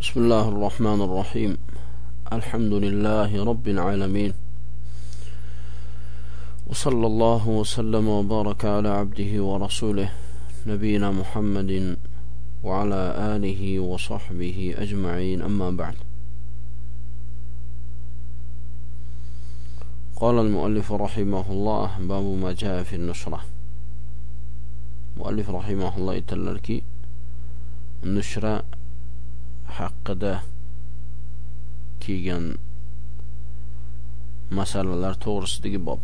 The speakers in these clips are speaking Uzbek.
بسم الله الرحمن الرحيم. الحمد لله رب العالمين. وصلى الله وسلم وبارك على عبده ورسوله نبينا محمد وعلى آله وصحبه أجمعين. أما بعد. قال المؤلف رحمه الله باب ما جاء في النشرة. مؤلف رحمه الله يتلركي النشرة haqida kelgan masalalar to'g'risidagi bob.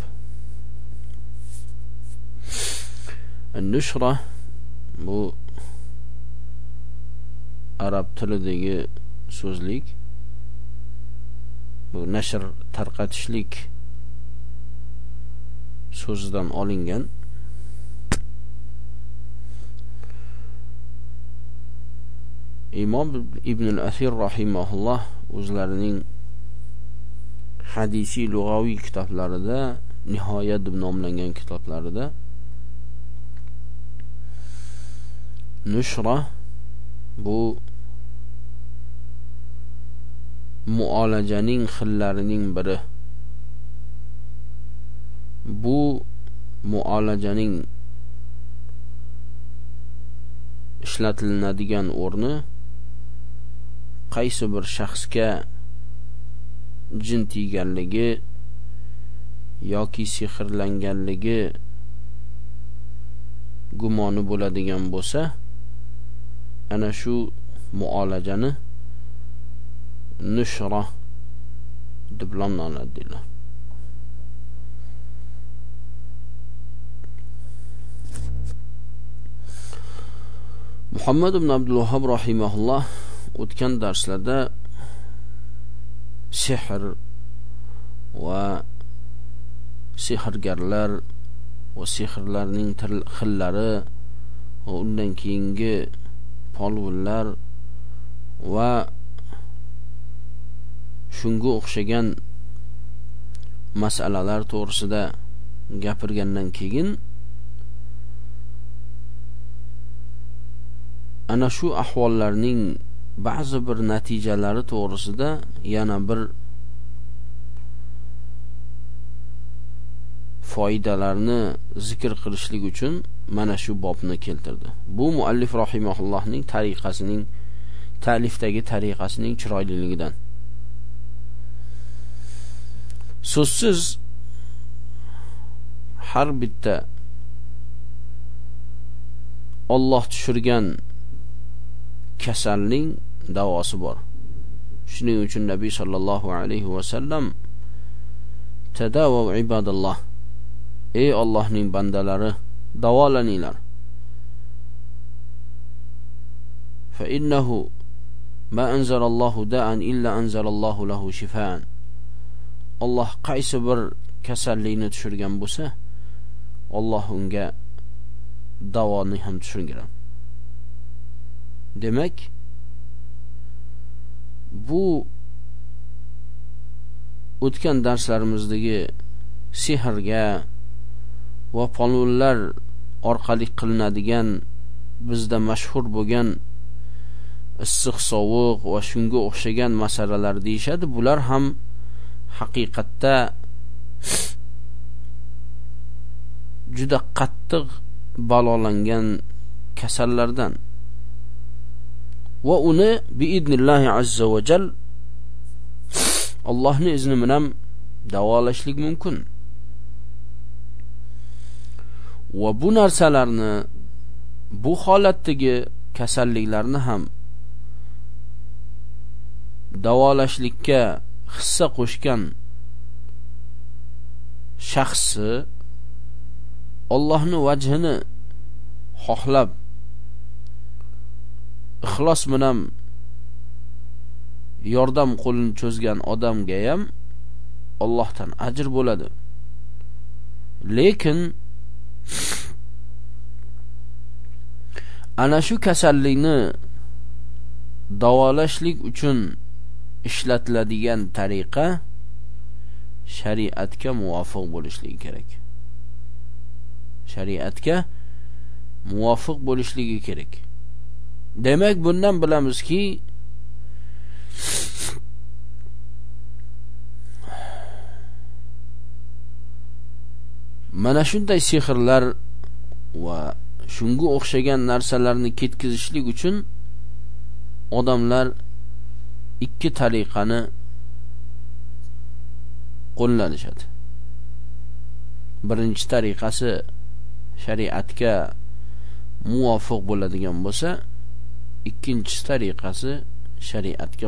Nushra bu arab tilidagi so'zlik bu nashr tarqatishlik so'zidan olingan. Imom ibn asir rahimaulloh o'zlarining hadisiy lug'aviy kitoblarida nihoya deb nomlangan kitoblarida nushra bu muolajaning xillarining biri. Bu muolajaning ishlatilinadigan o'rni qaysi bir shaxsga jin tiyganligi yoki sehrlanganligi gumoni bo'ladigan bo'lsa ana shu muolajani nushra deb nomlanadi deydilar muhammad ibn abdul vahhab rahimahulloh o'tgan darslarda sehr va sehrgarlar va sehrlarning xillari va undan keyingi polvonlar va shunga o'xshagan masalalar to'g'risida gapirgandan keyin ana shu ahvollarning ba'zi bir natijalari to'g'risida yana bir foydalarni zikr qilishlik uchun mana shu bobni keltirdi. Bu muallif rahimahullohning tariqasining ta'lifdagi tariqasining chiroyliligidan. So'zsiz har bitta Alloh tushirgan kasalning davosi bor. Shuning uchun nabiy sollallohu alayhi vasallam tadavav ibadalloh ey Allohning bandalari davolaninglar fa innahu ma anzalallohu da'an illa anzalallohu lahu shifaan. Alloh qaysi bir kasallikni tushirgan bo'lsa Alloh unga davoni ham tushirgan. Demak bu o'tgan darslarimizdagi sehrga va polvonlar orqali qilinadigan bizda mashhur bo'lgan issiq sovuq va shunga o'xshagan masalalar deyishadi. Bular ham haqiqatda juda qattiq balolangan kasallardan. Va uni biidnillahi azza va jal Allohning izni bilan davolashlik mumkin. Va bu narsalarni bu holatdagi kasalliklarni ham davolashlikka hissa qo'shgan shaxsi Allohning vajhini xohlab ixlos bilan yordam qo'lini cho'zgan odamga ham Allohdan ajr bo'ladi. Lekin ana shu kasallikni davolashlik uchun ishlatiladigan tariqa shariatga muvofiq bo'lishligi kerak. Shariatga muvofiq bo'lishligi kerak. demak bundan bilamizki mana shunday sehrlar va shunga o'xshagan narsalarni ketkizishlik uchun odamlar ikki tariqani qo'llanishadi. Birinchi tariqasi shariatga muvofiq bo'ladigan bo'lsa ikkinchi tariqasi shariatga